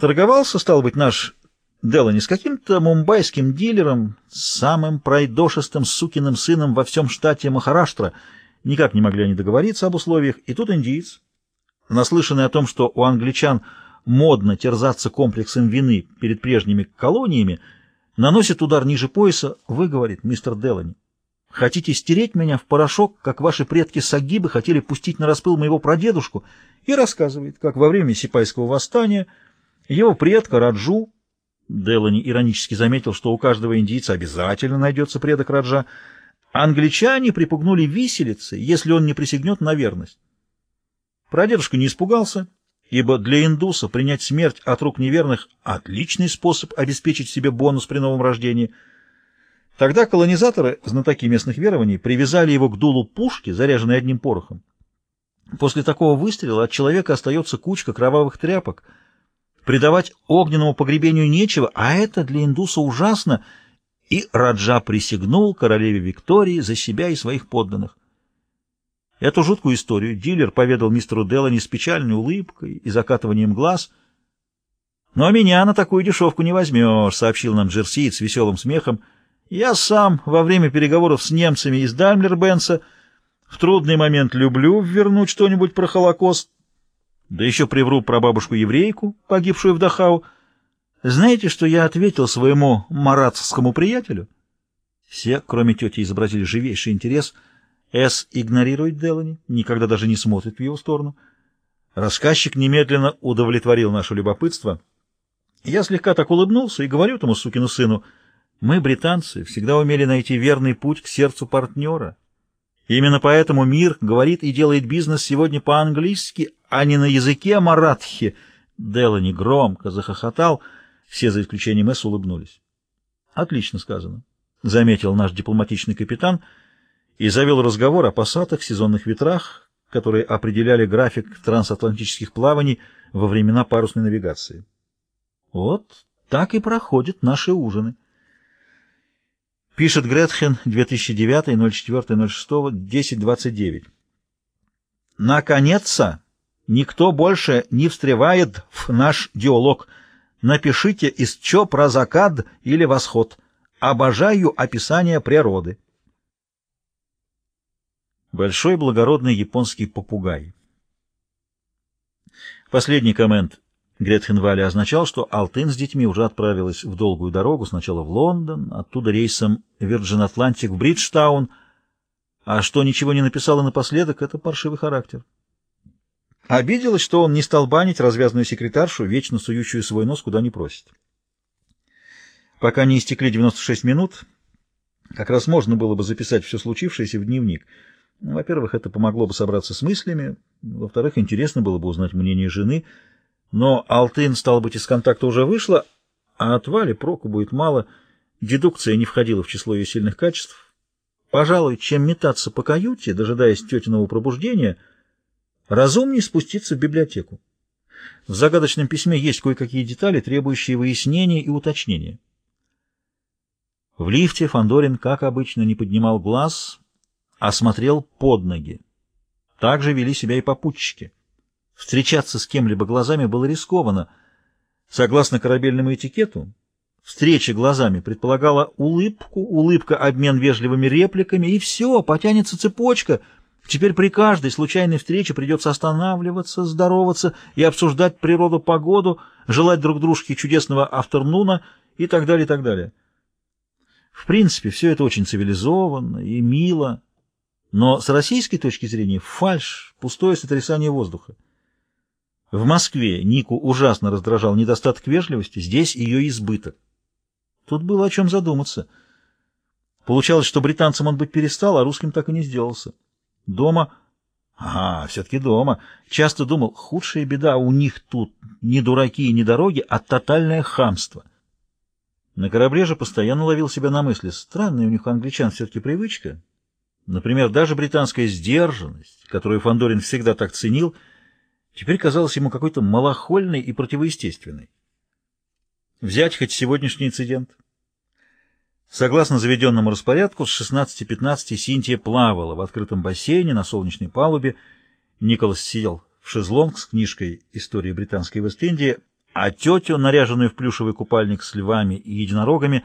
Торговался, стал быть, наш Делани с каким-то мумбайским дилером, самым пройдошистым сукиным сыном во всем штате Махараштра. Никак не могли они договориться об условиях, и тут индиец, наслышанный о том, что у англичан модно терзаться комплексом вины перед прежними колониями, наносит удар ниже пояса, вы, говорит мистер Делани, хотите стереть меня в порошок, как ваши предки Сагибы хотели пустить на распыл моего прадедушку, и рассказывает, как во время Сипайского восстания его предка Раджу, Делани иронически заметил, что у каждого индийца обязательно найдется предок Раджа, англичане припугнули виселицы, если он не присягнет на верность. Прадедушка не испугался, ибо для индуса принять смерть от рук неверных – отличный способ обеспечить себе бонус при новом рождении. Тогда колонизаторы, знатоки местных верований, привязали его к дулу пушки, заряженной одним порохом. После такого выстрела от человека остается кучка кровавых тряпок – Предавать огненному погребению нечего, а это для индуса ужасно, и Раджа присягнул королеве Виктории за себя и своих подданных. Эту жуткую историю дилер поведал мистеру Делани с печальной улыбкой и закатыванием глаз. «Но меня на такую дешевку не возьмешь», — сообщил нам Джерсиит с веселым смехом. «Я сам во время переговоров с немцами из Даймлер-Бенса в трудный момент люблю вернуть что-нибудь про Холокост, да еще привру про бабушку-еврейку, погибшую в Дахау. Знаете, что я ответил своему маратскому приятелю? Все, кроме тети, изобразили живейший интерес. С игнорирует Делани, никогда даже не смотрит в его сторону. Рассказчик немедленно удовлетворил наше любопытство. Я слегка так улыбнулся и говорю этому сукину сыну, мы, британцы, всегда умели найти верный путь к сердцу партнера. Именно поэтому мир говорит и делает бизнес сегодня по-английски, а не на языке маратхи. Делани громко захохотал, все за исключением Эс улыбнулись. Отлично сказано, заметил наш дипломатичный капитан и завел разговор о пассатах, сезонных ветрах, которые определяли график трансатлантических плаваний во времена парусной навигации. Вот так и проходят наши ужины. Пишет Гретхен 2009-04-06-1029. Наконец-то! Никто больше не встревает в наш диалог. Напишите из чё про закат или восход. Обожаю описание природы. Большой благородный японский попугай. Последний коммент Гретхенвалли означал, что Алтын с детьми уже отправилась в долгую дорогу, сначала в Лондон, оттуда рейсом Virgin Atlantic в Бриджтаун, а что ничего не написала напоследок, это паршивый характер. Обиделась, что он не стал банить развязанную секретаршу, вечно сующую свой нос куда не просит. Пока не истекли 96 минут, как раз можно было бы записать все случившееся в дневник. Во-первых, это помогло бы собраться с мыслями, во-вторых, интересно было бы узнать мнение жены, но Алтын, стал быть, из контакта уже вышла, а от Вали проку будет мало, дедукция не входила в число ее сильных качеств. Пожалуй, чем метаться по каюте, дожидаясь тетиного пробуждения — Разумнее спуститься в библиотеку. В загадочном письме есть кое-какие детали, требующие выяснения и уточнения. В лифте Фандорин, как обычно, не поднимал глаз, а смотрел под ноги. Так же вели себя и попутчики. Встречаться с кем-либо глазами было рискованно. Согласно корабельному этикету, встреча глазами предполагала улыбку, улыбка — обмен вежливыми репликами, и все, потянется цепочка — Теперь при каждой случайной встрече придется останавливаться, здороваться и обсуждать природу, погоду, желать друг дружке чудесного авторнуна и так далее, и так далее. В принципе, все это очень цивилизованно и мило, но с российской точки зрения фальшь, пустое сотрясание воздуха. В Москве Нику ужасно раздражал недостаток вежливости, здесь ее избыток. Тут было о чем задуматься. Получалось, что британцам он быть перестал, а русским так и не сделался. Дома... Ага, все-таки дома. Часто думал, худшая беда у них тут не дураки и не дороги, а тотальное хамство. На корабле же постоянно ловил себя на мысли. Странная у них англичан все-таки привычка. Например, даже британская сдержанность, которую Фандорин всегда так ценил, теперь казалась ему какой-то малохольной и противоестественной. Взять хоть сегодняшний инцидент. Согласно заведенному распорядку, с 16.15 Синтия плавала в открытом бассейне на солнечной палубе. Николас сидел в шезлонг с книжкой «История британской Вест-Индии», а тетю, наряженную в плюшевый купальник с львами и единорогами,